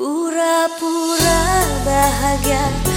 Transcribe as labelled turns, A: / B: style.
A: Pura-pura bahagia.